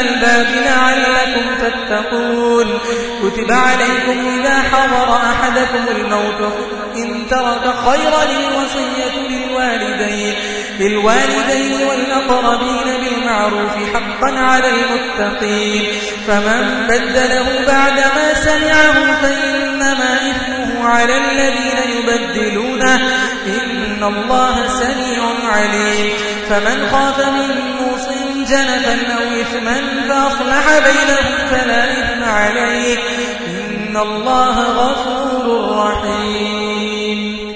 الباب لعلكم تتقون. كتب عليكم إذا حضر أحدكم الموت. إن ترك خيرا وصية للوالدين. للوالدين والأقربين بالمعروف حقا على المتقين. فمن بدله بعد ما سمعه فإنما إثمه على الذين يبدلونه. إن الله سميع عليم. فمن خاف من موصين جنفا أو إثما فأصلح بينهم فلا إثم عليه إن الله غفور رحيم.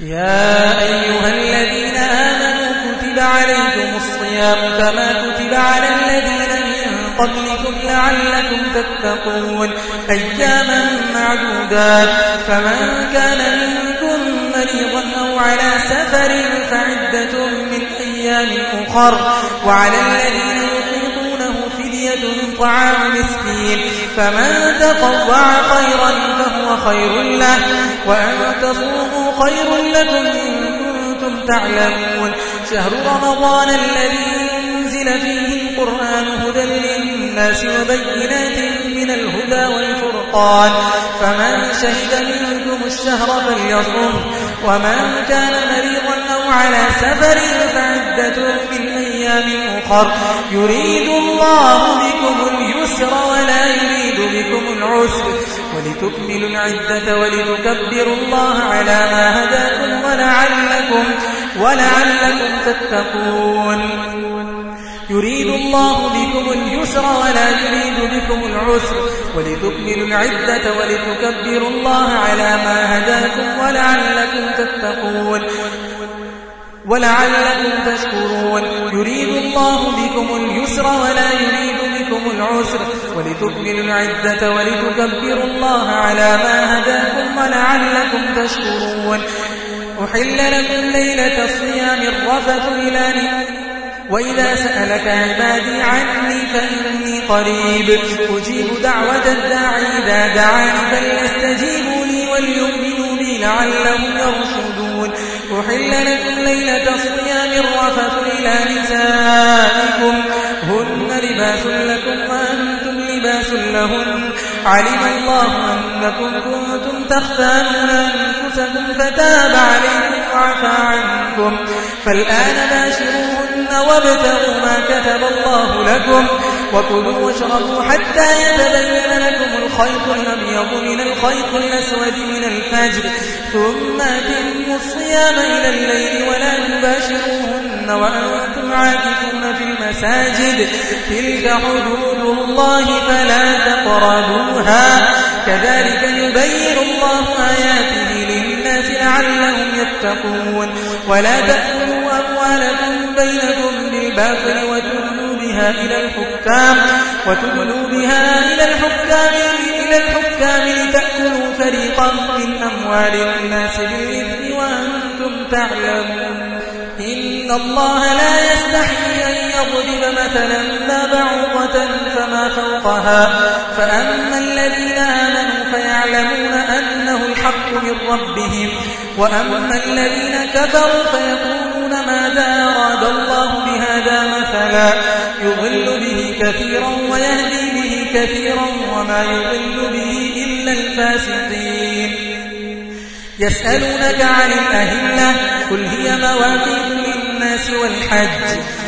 يا أيها الذين آمنوا كتب عليكم الصيام كما كتب على الذين قبلكم لعلكم تتقون أياما معدودات فمن كان منكم مريضا أو على سفر فعدة من أيام أخر وعلى الذين يطيقونه فدية طعام مسكين فمن تطوع خيرا فهو خير له وأن تصوموا خير لكم إن كنتم تعلمون شهر رمضان الذي أنزل فيه القرآن هدى للناس وبينات من الهدى والفرقان فمن شهد منكم الشهر فليصم ومن كان مريضا على سفر فعدة من أيام أخر يريد الله بكم اليسر ولا يريد بكم العسر. ولتكملوا العدة ولتكبروا الله على ما هداكم ولعلكم, ولعلكم تتقون. يريد الله بكم اليسر ولا يريد بكم العسر. ولتكملوا العدة ولتكبروا الله على ما هداكم ولعلكم تتقون. ولعلكم تشكرون. يريد الله بكم اليسر ولا يريد بكم العسر. ولتكملوا العدة ولتكبروا الله على ما هداكم ولعلكم تشكرون. أحل لكم ليلة الصيام الرفث إلى وإذا سألك عبادي عني فإني قريب. أجيب دعوة الداعي إذا دعاني فليستجيبوا لي وليؤمنوا بي لعلهم يرشدون. أحل لكم ليلة الصيام الرفث إلى نسائكم. هن لباس لكم وأنتم لباس لهن. علم الله أنكم كنتم تختارون أنفسكم فتاب عليكم وعفى عنكم. فالآن باشرون وابتغوا ما كتب الله لكم. وكلوا واشربوا حتى يتبين لكم الخيط الأبيض من الخيط الأسود من الفجر ثم تنموا الصيام إلى الليل ولا تباشروهن وأنتم عاكفون في المساجد تلك حدود الله فلا تقربوها كذلك يبين الله آياته للناس لعلهم يتقون ولا تأكلوا أموالكم بينكم بالباطل بها إلى الحكام وتدلوا بها إلى الحكام إلى الحكام لتأكلوا فريقا من أموال الناس بالإذن وأنتم تعلمون. إن الله لا يستحي أن يضرب مثلا ما بعوضة فما فوقها. فأما الذين آمنوا فيعلمون أنه الحق من ربهم وأما الذين كفروا فيقولون يعلمون ماذا أراد الله بهذا مثلا. يضل به كثيرا ويهدي به كثيرا وما يضل به إلا الفاسقين. يسألونك عن الأهلة كل هي مواقيت للناس والحج.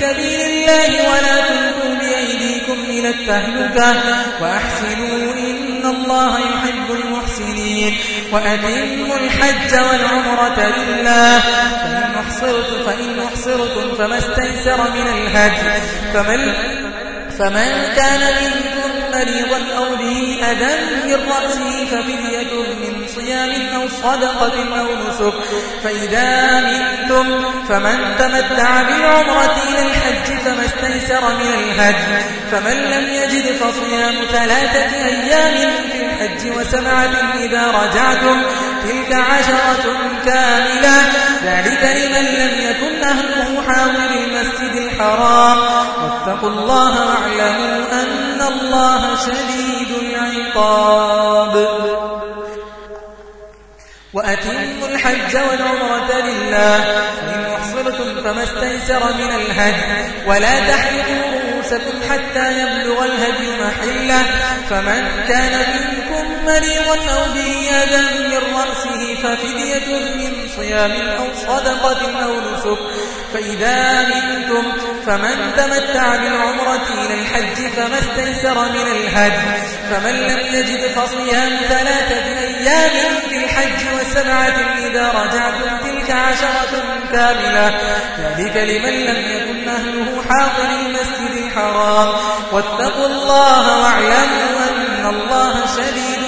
سبيل الله ولا تلقوا بأيديكم إلى التهلكة وأحسنوا إن الله يحب المحسنين وأتموا الحج والعمرة لله فإن أحصرت فإن أحصرتم فما استيسر من الهج فمن, فمن كان منكم مريضا أو به أذى من رأسه ففدية من صيام أو صدقة أو نسك. فإذا منتم فمن تمتع بالعمرة إلى الحج فما استيسر من الهج. فمن لم يجد فصيام ثلاثة أيام في الحج وسبعة إذا رجعتم تلك عشرة كاملة. ذلك لمن لم يكن أهله حاضر المسجد الحرام. واتقوا الله واعلموا أن الله شديد العقاب. وأتموا الحج والعمرة لله. فإن أحصلتم فما استيسر من الهدي. ولا تحلقوا رؤوسكم حتى يبلغ الهدي محله. فمن كان منكم مريضا أو به أذى من رأسه ففدية من صيام أو صدقة أو نسك. فإذا منتم فمن تمتع بالعمرة إلى الحج فما استيسر من الهدي. فمن لم يجد فصيام ثلاثة أيام في الحج وسبعة إذا رجعتم تلك عشرة كاملة. ذلك لمن لم يكن أهله حاضر المسجد الحرام. واتقوا الله واعلموا أن الله شديد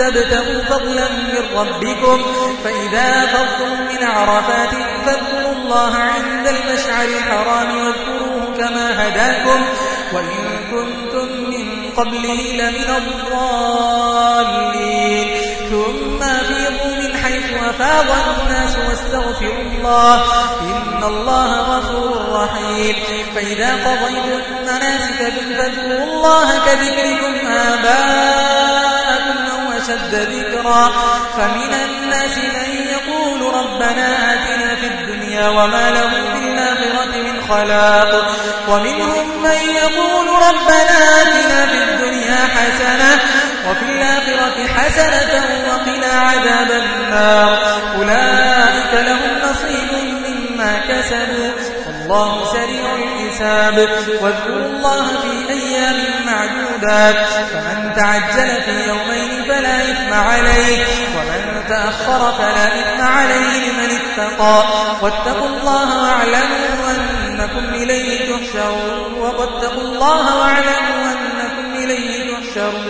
تبتغوا فضلا من ربكم؟ فإذا فضتم من عرفات فاذكروا الله عند المشعر الحرام واذكروه كما هداكم وإن كنتم من قبله لمن الضالين ثم أفيضوا من حيث أفاض الناس واستغفروا الله إن الله غفور رحيم. فإذا قضيتم مناسككم فاذكروا الله كذكركم آباءكم أشد ذكرا فمن الناس من يقول ربنا آتنا في الدنيا وما له في الآخرة من خلاق ومنهم من يقول ربنا آتنا في الدنيا حسنة وفي الآخرة حسنة وقنا عذاب النار أولئك لهم نصيب مما كسبوا الله سريع الحساب واذكروا الله في أيام معدودات فمن تعجل في يومين فلا إثم عليك ومن تأخر فلا إثم عليه من اتقى. واتقوا الله واعلموا أنكم إليه تحشرون. واتقوا الله واعلموا أنكم إليه تحشرون.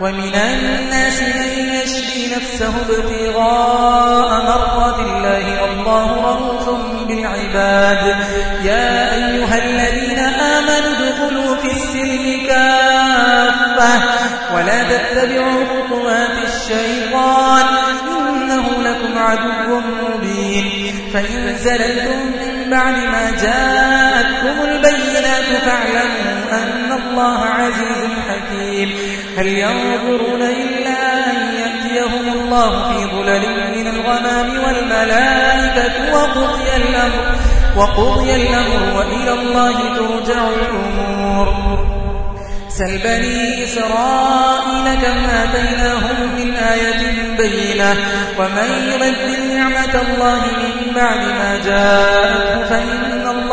ومن الناس من يشري نفسه ابتغاء مرضات الله والله رؤوف بالعباد. يا أيها الذين آمنوا ادخلوا في السلم كافة ولا تتبعوا خطوات الشيطان. إنه لكم عدو مبين. فإن زللتم من بعد ما جاءتكم البينات فاعلموا أن الله عزيز حكيم. هل ينظرون إلا أن يأتيهم الله في ظلل من الغمام والملائكة وقضي الأمر, وقضي الأمر وإلى الله ترجع الأمور. سل بني إسرائيل كما آتيناهم من آية بينة ومن يبدل نعمة الله من بعد ما جاءه فإن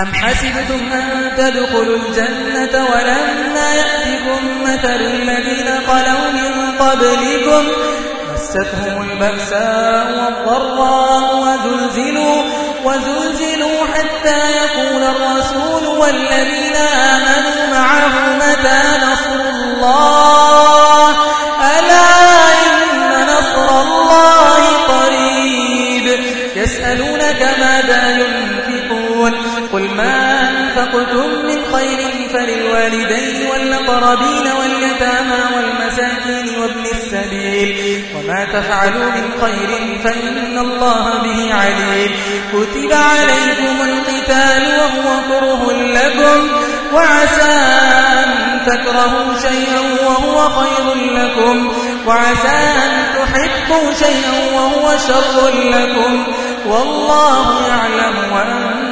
أم حسبتم أن تدخلوا الجنة ولما يأتكم مثل الذين قلوا من قبلكم مستهم البأساء والضراء وزلزلوا, وزلزلوا حتى يقول الرسول والذين آمنوا معه متى نصر الله ألا إن نصر الله قريب يسألونك ماذا ينفع قل ما أنفقتم من خير فللوالدين والمقربين واليتامى والمساكين وابن السبيل وما تفعلوا من خير فإن الله به عليم كتب عليكم القتال وهو كره لكم وعسى أن تكرهوا شيئا وهو خير لكم وعسى أن تحبوا شيئا وهو شر لكم والله يعلم وأنتم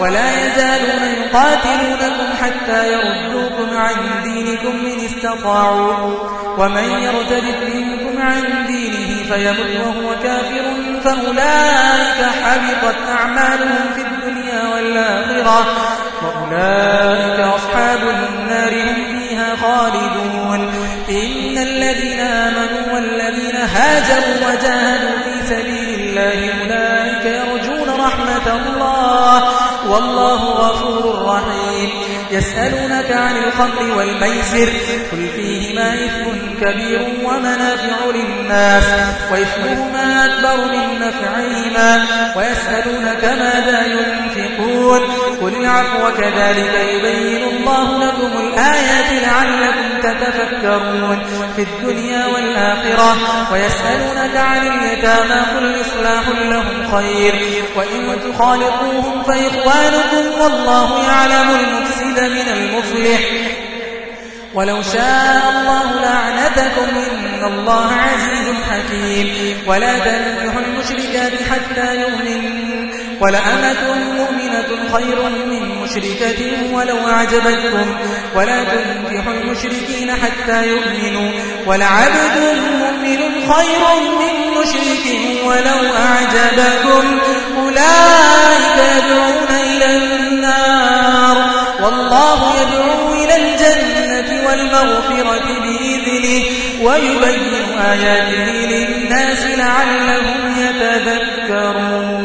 ولا يزالون يقاتلونكم حتى يردوكم عن دينكم إن استطاعوا. ومن يرتد منكم عن دينه فيمر وهو كافر فأولئك حبطت أعمالهم في الدنيا والآخرة. وأولئك أصحاب النار هم فيها خالدون. إن الذين آمنوا والذين هاجروا وجاهدوا في سبيل الله أولئك الله والله غفور رحيم. يسألونك عن الخمر والميسر قل فيهما إثم كبير ومنافع للناس وإثمهما أكبر من نفعهما ويسألونك ماذا ينفقون قل العفو كذلك يبين الله لكم الآيات لعلكم تتفكرون في الدنيا والآخرة ويسألونك عن اليتامى قل إصلاح لهم خير وإن تخالقوهم فإخوانكم والله يعلم المسلمين كنت من المفلح ولو شاء الله لعنتكم إن الله عزيز حكيم ولا تنزح المشركات حتى يؤمن ولأمة مؤمنة خير من مشركة ولو أعجبتكم ولا تنزح المشركين حتى يؤمنوا ولعبد مؤمن خير من مشرك ولو أعجبكم أولئك يدعون إلى النار والله يدعو إلى الجنة والمغفرة بإذنه ويبين آياته للناس لعلهم يتذكرون.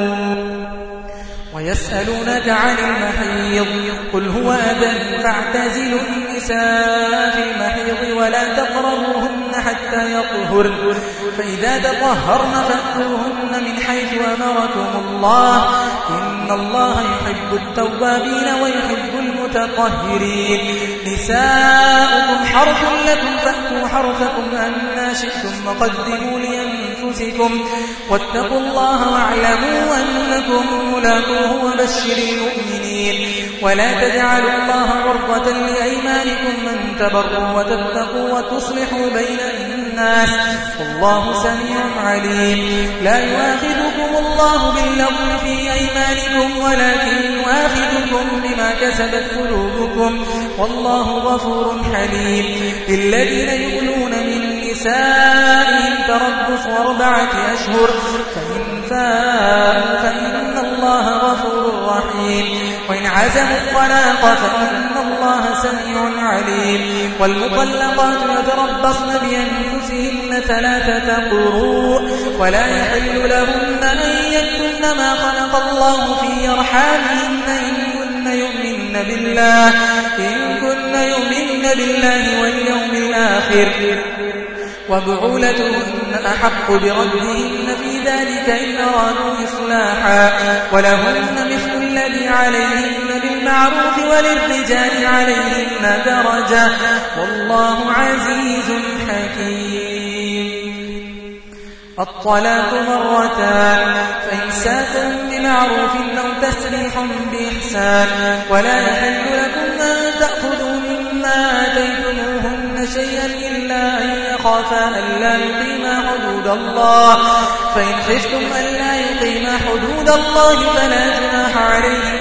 ويسألونك عن المحيض هو فاعتزلوا النساء في المحيض ولا تقربوهن حتى يطهرن. فإذا تطهرن فأتوهن من حيث أمركم الله. إن الله يحب التوابين ويحب المتطهرين. نساؤكم حرث لكم فأتوا حرثكم أن شئتم وقدموا لأنفسكم. واتقوا الله واعلموا أنكم ملاقوه وبشر المؤمنين. ولا تجعلوا الله عرضة لأيمانكم من تبروا وتتقوا وتصلحوا بين الناس. والله سميع عليم. لا يؤاخذكم الله باللغم في أيمانكم ولكن يؤاخذكم بما كسبت قلوبكم. والله غفور حليم. للذين يؤلون من نسائهم تربص أربعة أشهر. فإن فاءوا فإن الله غفور رحيم. عزموا الطلاق فإن الله سميع عليم. والمطلقات يتربصن بأنفسهن ثلاثة قروء ولا يحل لهن أن يكن ما خلق الله في أرحامهن إن كن يؤمن بالله إن كن يؤمن بالله واليوم الآخر. وبعولتهن أحق بردهن في ذلك إن أرادوا إصلاحا ولهن مثل عليهن بالمعروف وللرجال عليهن درجة. والله عزيز حكيم. الطلاق مرتان فإمساكم بمعروف أو تسريح بإحسان. ولا يحل لكم أن تأخذوا مما آتيتموهن شيئا إلا أن يخافا ألا يقيما حدود الله. فإن خفتم ألا يقيما حدود الله فلا جناح عليهم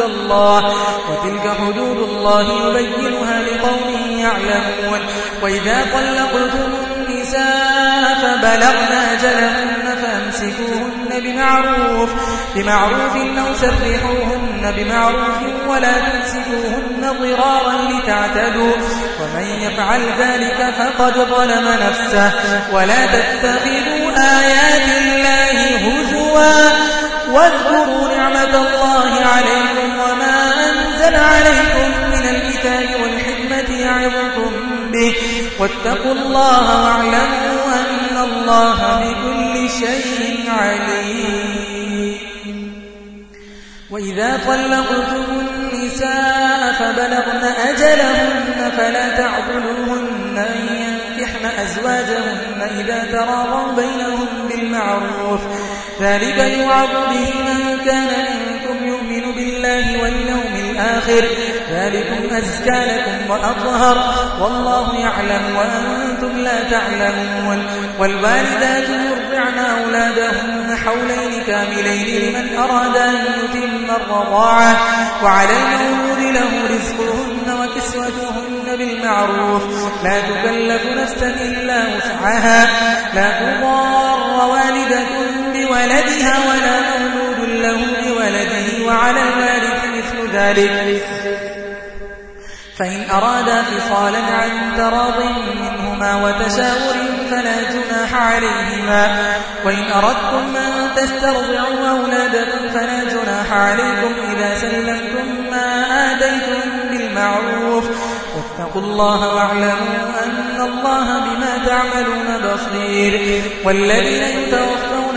حدود الله وتلك حدود الله يبينها لقوم يعلمون. وإذا طلقتم النساء فبلغنا جلهن فأمسكوهن بمعروف بمعروف أو سرحوهن بمعروف ولا تمسكوهن ضرارا لتعتدوا. ومن يفعل ذلك فقد ظلم نفسه. ولا تتخذوا آيات الله هزوا واذكروا نعمة الله عليكم أنزل عليكم من الكتاب والحكمة يعظكم به. واتقوا الله واعلموا أن الله بكل شيء عليم. وإذا طلقتم النساء فبلغن أجلهن فلا تعضلوهن أن ينكحن أزواجهن إذا تراضوا بينهم بالمعروف. ذلك يوعظ به من كان منكم يؤمن بالله والمعروف الآخر. ذلكم أزكى لكم وأطهر. والله يعلم وأنتم لا تعلمون. والوالدات يرضعن أولادهم حولين كاملين لمن أراد أن يتم الرضاعة. وعلى المولود له رزقهن وكسوتهن بالمعروف. لا تكلف نفسا إلا وسعها. لا تضار والدة بولدها ولا مولود له بولده وعلى الوالد ذلك. فإن أرادا فصالا عن تراض منهما وتشاور فلا جناح عليهما. وإن أردتم أن تسترضعوا أولادكم فلا جناح عليكم إذا سلمتم ما آديتم بالمعروف. واتقوا الله واعلموا أن الله بما تعملون بصير. والذين يتوفون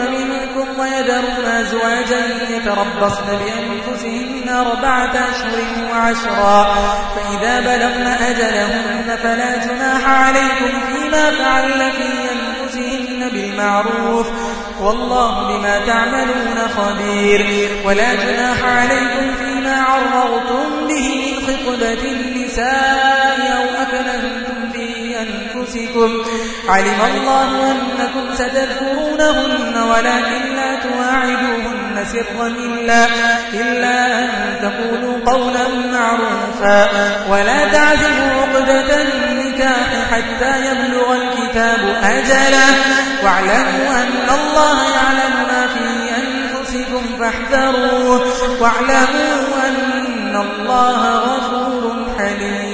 وذرون أزواجا يتربصن بأنفسهن أربعة أشهر وعشرا فإذا بلغن أجلهن فلا جناح عليكم فيما فعل في أنفسهن بالمعروف والله بما تعملون خبير ولا جناح عليكم فيما عرضتم به من خطبة النساء أو أكنهنتم في أنفسكم علم الله أنكم ستذكرونهن ولكن لا تواعدوهن سرا إلا, إلا أن تقولوا قولا معروفا. ولا تعزبوا عقدة النكاح حتى يبلغ الكتاب أجلا. واعلموا أن الله يعلم ما في أنفسكم فاحذروه. واعلموا أن الله غفور حليم.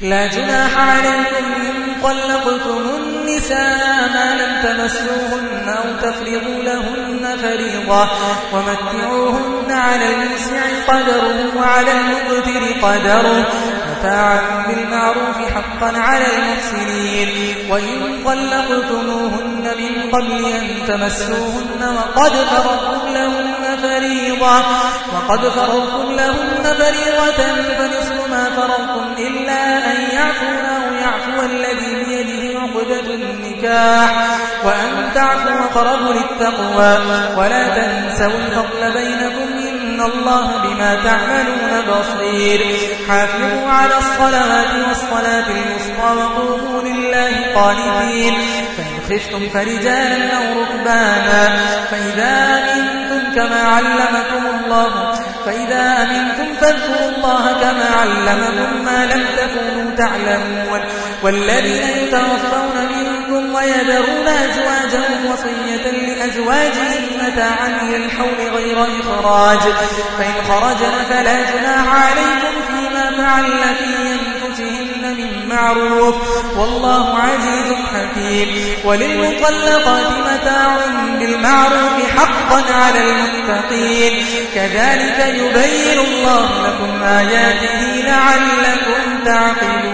لا جناح عليكم إن طلقتم النساء ما لم تمسوهن أو تفرضوا لهن فريضة ومتعوهن على المسع قدره وعلى المقدر قدره متاعا بالمعروف حقا على المحسنين. وإن طلقتموهن من قبل أن تمسوهن وقد فرضتم لهن فريضة وقد فرضتم لهن فريضة فنصف ما فرضتم إلا أن يعفون أو يعفو الذي بيده عقدة النكاح وأن تعفوا أقرب للتقوى ولا تنسوا الفضل بينكم إن الله بما تعملون بصير. حافظوا على الصلوات والصلاة الوسطى وقوموا لله قانتين. فإن خفتم فرجالا أو ركبانا. فإذا أمنتم كما علمكم الله. فإذا أمنتم فاذكروا الله كما علمكم ما لم تكونوا تعلمون. والذين يتوفون منكم منكم ويذرون أزواجهم وصية لأزواجهم متاعا للحول غير إخراج. فإن خرجنا فلا جناح عليكم فيما فعل في أنفسهن من معروف. والله عزيز حكيم. وللمطلقات متاع بالمعروف حقا على المتقين. كذلك يبين الله لكم آياته لعلكم تعقلون.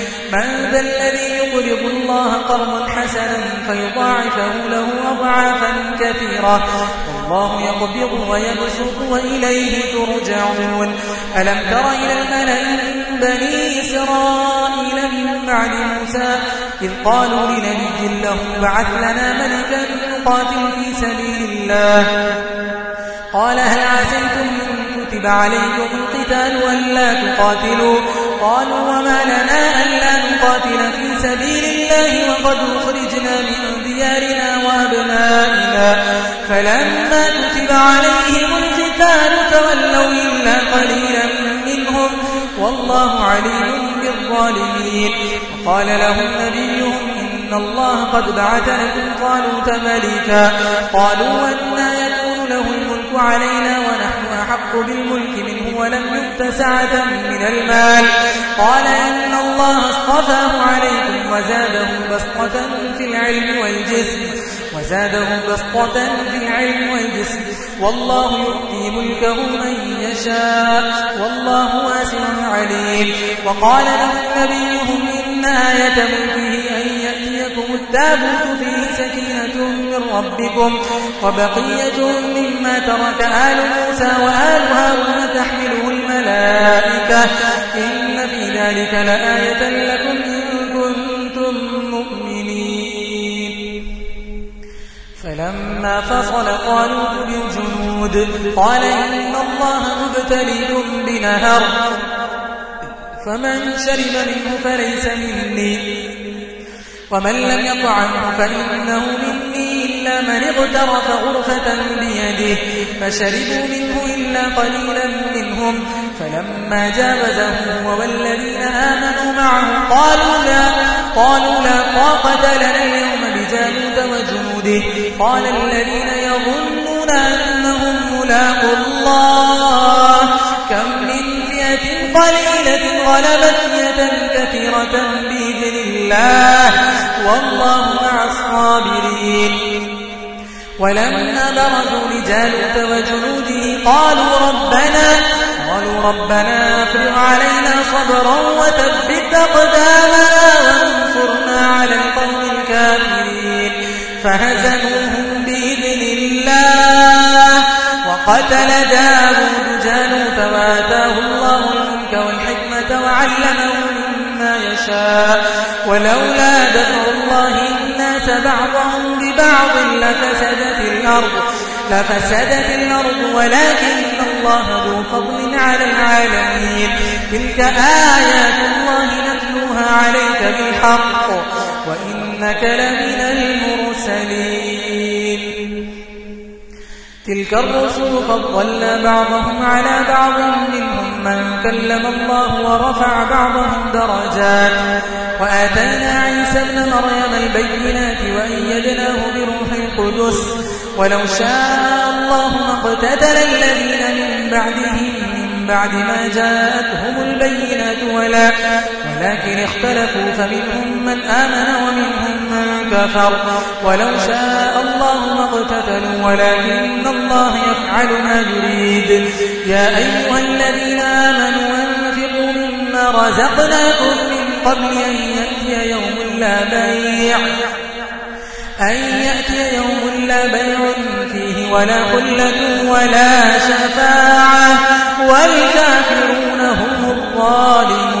من ذا الذي يقرض الله قرضا حسنا فيضاعفه له أضعافا كثيرة. الله يقبض ويبسط وإليه ترجعون. ألم تر إلى الملأ من بني إسرائيل من بعد موسى؟ إذ قالوا لنبي له بعث لنا ملكا يقاتل في سبيل الله. قال هل عسيتم إن كتب عليكم القتال ألا تقاتلوا؟ قالوا وما لنا ألا لنقاتل في سبيل الله وقد أخرجنا من ديارنا وأبنائنا. فلما كتب عليهم القتال تولوا إلا قليلا منهم. والله عليم بالظالمين. قال لهم نبيهم إن الله قد بعث لكم قالوا تملكا قالوا أنا يكون له الملك علينا ونحن أحق بالملك منه ولم يبت سعة من المال. قال إن الله اصطفاه عليكم وزاده بسقة في العلم والجسم. وزاده بسقة في العلم والجسم. والله يؤتي ملكه من يشاء. والله واسع عليم. وقال له نبيهم إن آية ملكه أن يأتيكم التابوت في ربكم وبقية مما ترك آل موسى وآل هارون تحمله الملائكة إن في ذلك لآية لكم إن كنتم مؤمنين. فلما فصل قالوا بالجنود قال إن الله مبتلي بنهر. فمن شرب منه فليس مني. ومن لم يطعمه فإنه مني. إلا من اغترف غرفة بيده فشربوا منه إلا قليلا منهم فلما جاوزه هو والذين آمنوا معه قالوا لا, قالوا لا طاقة لنا اليوم بجالوت وجوده قال الذين يظنون أنهم ملاقوا الله كم من فئة قليلة غلبت فئة كثيرة بإذن الله والله مع الصابرين ولما برزوا لجالوت وجنوده قالوا ربنا قالوا ربنا افرغ علينا صبرا وثبت أقدامنا وانصرنا على القوم الكافرين. فهزموهم بإذن الله وقتل داود جالوت وآتاه الله الملك والحكمة وعلمه مما يشاء. ولولا دفع الله الناس بعضهم بعض لفسدت الأرض لفسدت الأرض ولكن الله ذو فضل على العالمين. تلك آيات الله نتلوها عليك بالحق وإنك لمن المرسلين. تلك الرسل فضل بعضهم على بعض منهم من كلم الله ورفع بعضهم درجات وآتينا عيسى ابن مريم البينات وأيدناه بروح القدس ولو شاء الله ما الذين من بعدهم من بعد ما جاءتهم البينات ولا لكن اختلفوا فمنهم من آمن ومنهم من كفر. ولو شاء الله ما ولكن الله يفعل ما يريد. يا أيها الذين آمنوا أنفقوا مما رزقناكم من قبل أن يأتي يوم لا بيع. أن يأتي يوم لا بيع فيه ولا خلة ولا شفاعة. والكافرون هم الظالمون.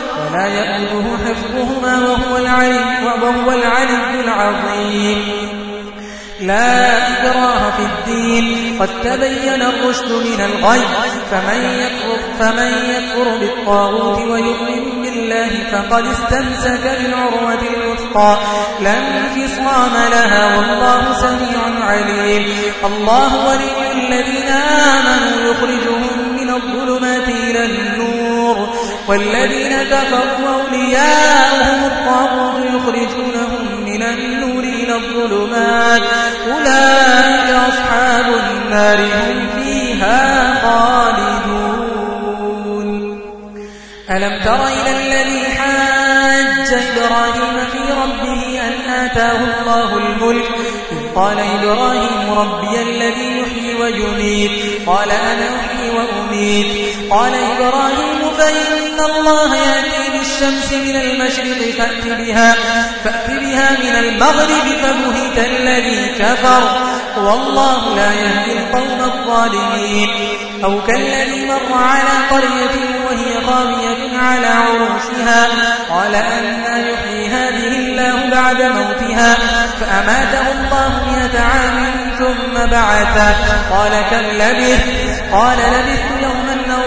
ولا يأله حفظهما وهو العلي وهو العلي العظيم. لا إكراه في الدين. قد تبين الرشد من الغي. فمن يكفر, فمن يكفر بالطاغوت ويؤمن بالله فقد استمسك بالعروة الوثقى. لا انفصام لها والله سميع عليم. الله ولي الذين آمنوا يخرجهم من الظلمات إلى النار والذين كفروا أولياءهم الطاغوت يخرجونهم من النور إلى الظلمات. أولئك أصحاب النار هم فيها خالدون. ألم تر إلى الذي حاج إبراهيم في ربه أن آتاه الله الملك؟ قال إبراهيم ربي الذي يحيي ويميت. قال أنا أحيي وأميت. قال إبراهيم فإن الله يأتي بالشمس من المشرق فأت بها, فأت بها من المغرب فمهت الذي كفر. والله لا يهدي القوم الظالمين. أو كالذي مر على قرية وهي قامية على عروشها قال أنا يحيي هذه الله بعد موتها. فأماته الله مئة عام ثم بعثه. قال كم لبث قال لبث يوم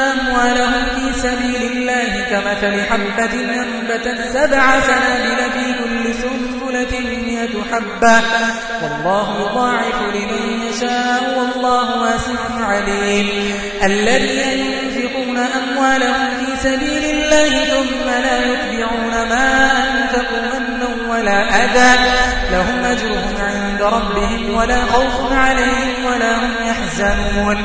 أموالهم في سبيل الله كمثل حبة أنبتت سبع سنابل في كل سنبلة مئة حبة. والله يضاعف لمن يشاء والله واسع عليم. الذين ينفقون أموالهم في سبيل الله ثم لا يتبعون ما أنفقوا منا ولا أذى. لهم أجرهم عند ربهم ولا خوف عليهم ولا هم يحزنون.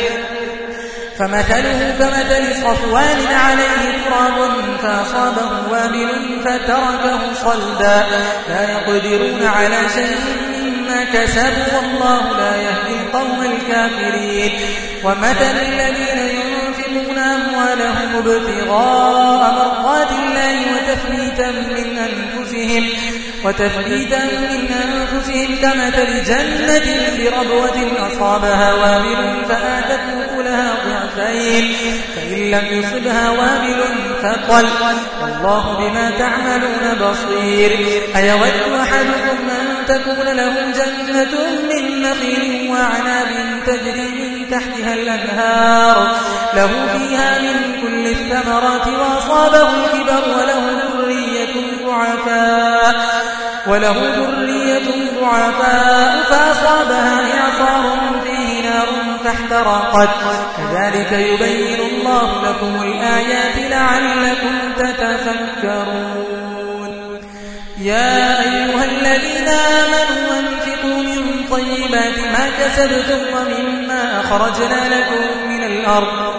فمثله كمثل صفوان عليه تراب فأصابه وابل فتركه صلدا لا يقدرون على شيء مما كسبوا والله لا يهدي القوم الكافرين ومثل الذين ينفقون أموالهم ابتغاء مرضات الله وتفريتا من أنفسهم وتفريتا من أنفسهم كمثل جنة في ربوة أصابها وابل فآتت الخيل فإن لم يصبها وابل فقل. والله بما تعملون بصير. أيود أحدكم من تكون له جنة من نخيل وعناب تجري من تحتها الأنهار. له فيها من كل الثمرات وأصابه الكبر وله ذرية ضعفاء. وله ذرية ضعفاء فأصابها فرقت كذلك يبين الله لكم الآيات لعلكم تتفكرون. يا أيها الذين آمنوا أنفقوا من طيبات ما كسبتم ومما أخرجنا لكم من الأرض.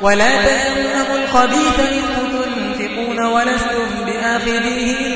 ولا تأمنوا الخبيث منه تنفقون ولستم بآخذيه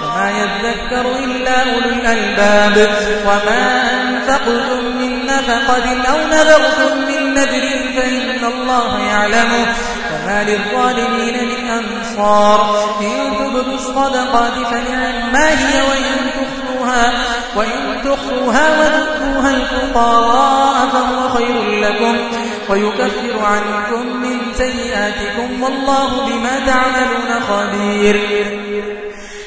يذكر إلا أولو الألباب وما أنفقتم من نفقة أو نذرتم من نذر فإن الله يعلمه فما للظالمين من أنصار. إن تبدوا الصدقات فنعما هي وإن تخفوها وإن تخفوها وتؤتوها الفقراء فهو خير لكم. ويكفر عنكم من سيئاتكم والله بما تعملون خبير.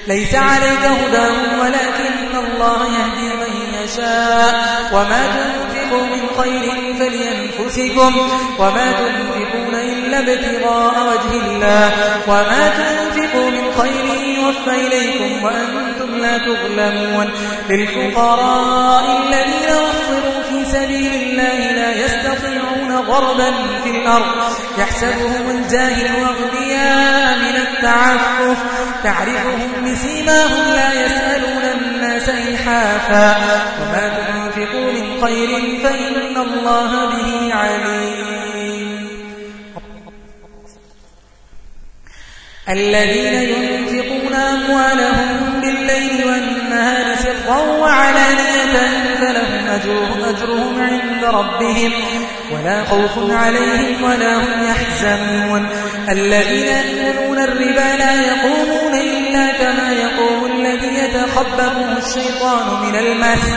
ليس عليك هدى ولكن الله يهدي من يشاء. وما تنفقوا من خير فلينفسكم وما تنفقون إلا ابتغاء وجه الله. وما تنفقوا من خير يوفى إليكم وأنتم لا تظلمون. للفقراء الذين وفروا في سبيل الله لا يستطيعون غربا في الأرض. يحسبهم الجاهل وغنيا من التعفف. تعرفهم بسيماهم لا يسألون الناس إلحافا. وما تنفقوا من خير فإن الله به عليم. الذين ينفقون أموالهم بالليل والنهار تَقَوْا عَلَانِيَةً فَلَهُمْ أَجْرُهُمْ أَجْرُهُمْ عِندَ رَبِّهِمْ وَلَا خَوْفٌ عَلَيْهِمْ وَلَا هُمْ يَحْزَنُونَ. الَّذِينَ يَأْكُلُونَ الرِّبَا لَا يَقُومُونَ إِلَّا كَمَا يَقُومُ الَّذِي يَتَخَبَّطُهُ الشَّيْطَانُ مِنَ الْمَسِّ.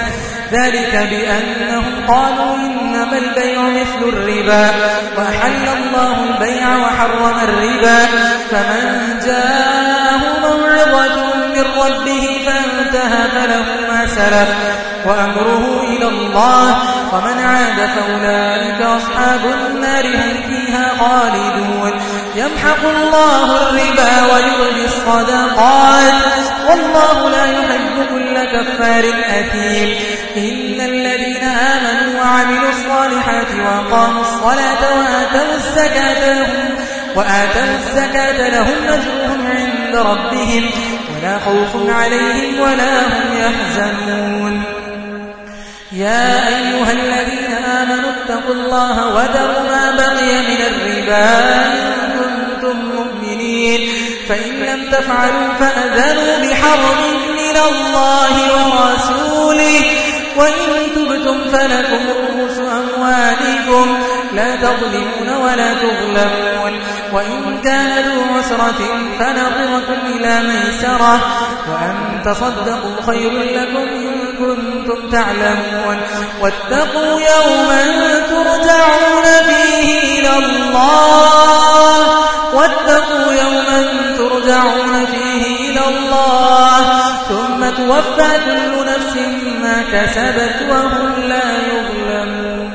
ذلك بأنهم قالوا إنما البيع مثل الربا. وأحل الله البيع وحرم الربا. فمن جاء من ربه فانتهى فله ما سلف وأمره إلى الله ومن عاد فأولئك أصحاب النار هم فيها خالدون يمحق الله الربا ويغني الصدقات والله لا يحب كل كفار أثيم إن الذين آمنوا وعملوا الصالحات وقاموا الصلاة وآتوا الزكاة لهم وآتوا الزكاة لهم أجرهم عند ربهم ولا خوف عليهم ولا هم يحزنون. يا أيها الذين آمنوا اتقوا الله ودروا ما بقي من الربا إن كنتم مؤمنين. فإن لم تفعلوا فأذنوا بحرم من الله ورسوله. وإن تبتم فلكم رؤوس أموالكم. لا تظلمون ولا تظلمون. وإن كان ذو عسرة فنظرة إلى ميسرة وأن تصدقوا خير لكم إن كنتم تعلمون واتقوا يوما ترجعون فيه إلى الله واتقوا يوما ترجعون فيه إلى الله ثم توفى كل نفس ما كسبت وهم لا يظلمون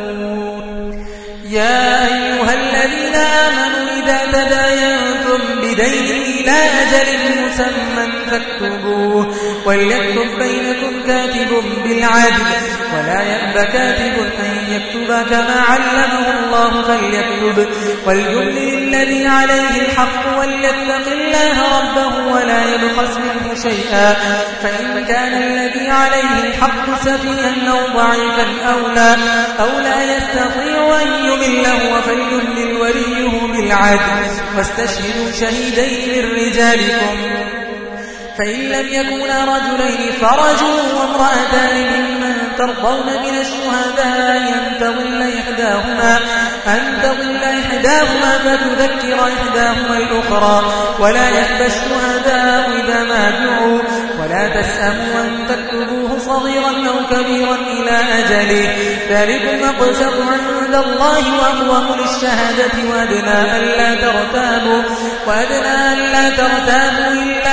يا أيها الذين آمنوا إذا تداينتم بدين إلى أجل مسمى وليكتب بينكم كاتب بالعدل ولا يأب كاتب أن يكتب كما علمه الله فليكتب وليمل الذي عليه الحق وليتق الله ربه ولا يبخس منه شيئا فإن كان الذي عليه الحق سفيا أو ضعيفا أو لا, أو لا يستطيع أن يمله فليمل الوليه بالعدل واستشهدوا شهيدين من رجالكم فإن لم يكونا رجلين فرجوا وامرأتان ممن ترضون من الشهداء أن تضل إحداهما أن تضل إحداهما فتذكر إحداهما الأخرى ولا يأبى الشهداء إذا ما دعوا ولا تسأموا أن تكتبوه صغيرا أو كبيرا إلى أجله ذلكم أقسط عند الله وأقوم للشهادة وأدنى ألا ترتابوا وأدنى ألا ترتابوا إلا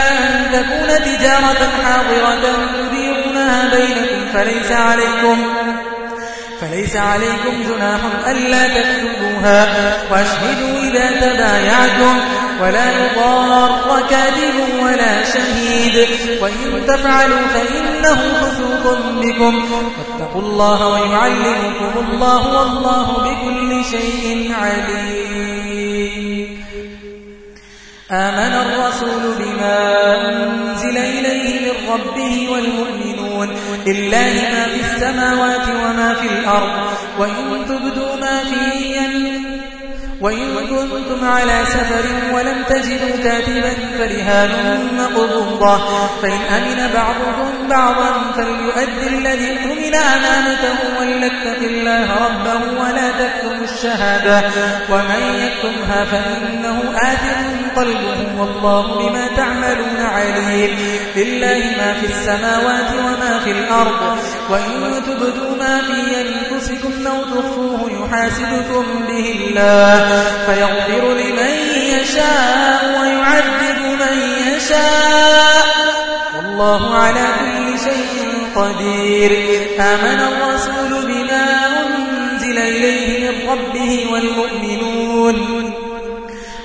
تكون تجارة حاضرة تديرونها بينكم فليس عليكم فليس عليكم جناح ألا تكتبوها. واشهدوا إذا تبايعتم ولا يضار وكاتب ولا شهيد. وإن تفعلوا فإنه فسوق بكم. فاتقوا الله ويعلمكم الله والله بكل شيء عليم. آمن وما أنزل إليه من ربه والمؤمنون لله ما في السماوات وما في الأرض وإن تبدوا ما فيه وإن كنتم على سفر ولم تجدوا كاتبا فرهان مقبوضة. فإن أمن بعضهم بعضا فليؤدي الذي أمن أمانته وليتق الله ربه ولا تكتم الشهادة. ومن يكتمها فإنه آثم قلبهم والله بما تعملون عليم لله ما في السماوات وما في الأرض وإن تبدوا ما في أنفسكم لو تخفوه يحاسبكم به الله فيغفر لمن يشاء ويعذب من يشاء والله على كل شيء قدير آمن الرسول بما أنزل إليه من ربه والمؤمنون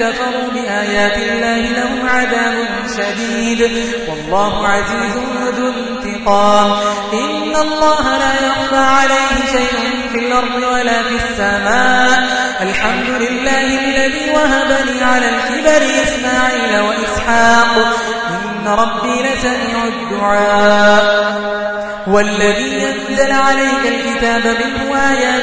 كفروا بآيات الله لهم عذاب شديد. والله عزيز ذو انتقام. إن الله لا يخفى عليه شيء في الأرض ولا في السماء. الحمد لله الذي وهبني على الكبر إسماعيل وإسحاق. إن ربي لسميع الدعاء. والذي ينزل عليك الكتاب منه آيات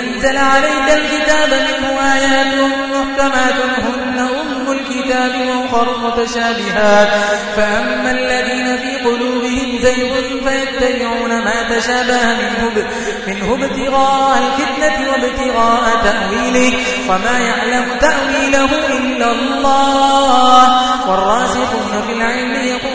نزل عليك الكتاب منه آيات محكمات هن أم الكتاب وأخر متشابهات. فأما الذين في قلوبهم زيغ فيتبعون ما تشابه منه منه ابتغاء الفتنة وابتغاء تأويله. وما يعلم تأويله إلا الله. والراسخون في العلم يقول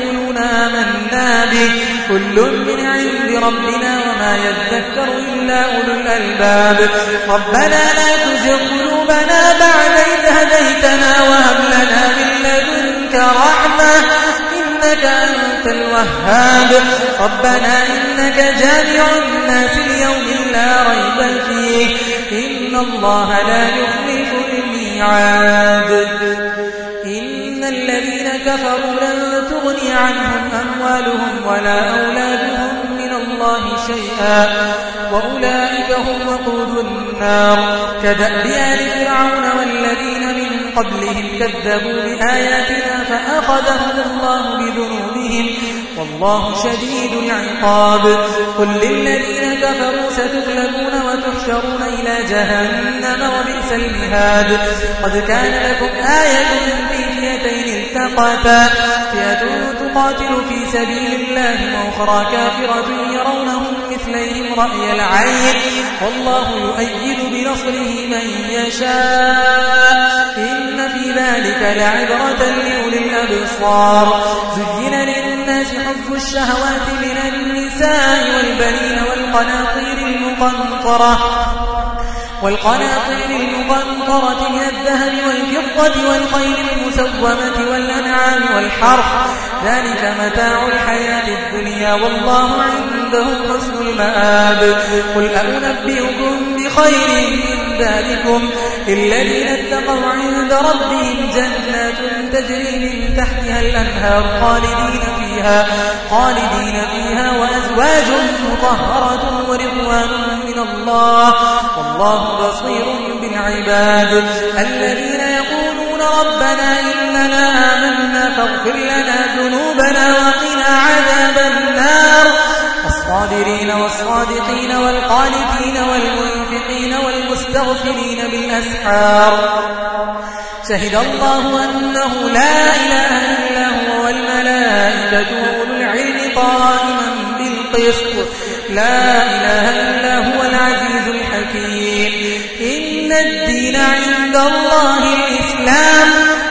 آمنا به. كل من عند ربنا وما يذكر إلا أولو الألباب. ربنا لا تزغ قلوبنا بعد إذ هديتنا وهب لنا من لدنك رحمة. إنك أنت الوهاب. ربنا إنك جامع الناس اليوم لا ريب فيه. إن الله لا يخلف الميعاد. إن الذين كفروا لن تغني عنهم أموالهم ولا أولادهم من الله شيئا وأولئك هم وقود النار كدأب آل فرعون والذين من قبلهم كذبوا بآياتنا فأخذهم الله بذنوبهم والله شديد العقاب قل للذين كفروا ستغلبون وتحشرون إلى جهنم وبئس المهاد قد كان لكم آية في فئتين التقتا فئة تقاتل في سبيل الله وأخرى كافرة يرونهم مثليهم رأي العين. والله يؤيد بنصره من يشاء. إن في ذلك لعبرة لأولي الأبصار. زين للناس حفظ الشهوات من النساء والبنين والقناطير المقنطرة. والقناطير المقنطرة من الذهب والفضة والخيل المسومة والأنعام والحرف. ذلك متاع الحياة الدنيا والله عنده حسن المآب. قل أنبئكم بخير من ذلكم. الذين اتقوا عند ربهم جنات تجري من تحتها الأنهار خالدين فيها, خالدين فيها وأزواج مطهرة ورضوان من الله والله بصير بالعباد. الذين يقولون ربنا إننا آمنا فاغفر لنا ذنوبنا وقنا عذاب النار. الصابرين والصادقين والقانتين والمنفقين والمستغفرين بالأسحار. شهد الله أنه لا إله إلا هو والملائكة أولو العلم قائما بالقسط. لا إله إلا هو العزيز الحكيم. إن الدين عند الله الإسلام.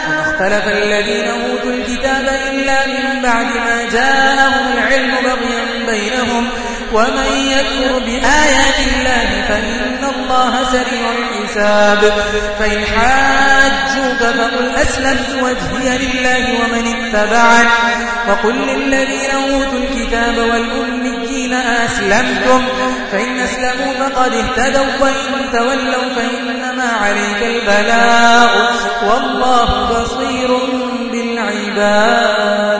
وما اختلف الذين أوتوا الكتاب إلا من بعد ما جاءهم العلم بغيا بينهم. ومن يكفر بآيات الله فإن الله سريع الحساب. فإن حاجوك فقل أسلمت وجهي لله ومن اتبعك. وقل للذين أوتوا الكتاب والأمكين أسلمتم. فإن أسلموا فقد اهتدوا وإن تولوا فإنما عليك البلاء والله بصير بالعباد.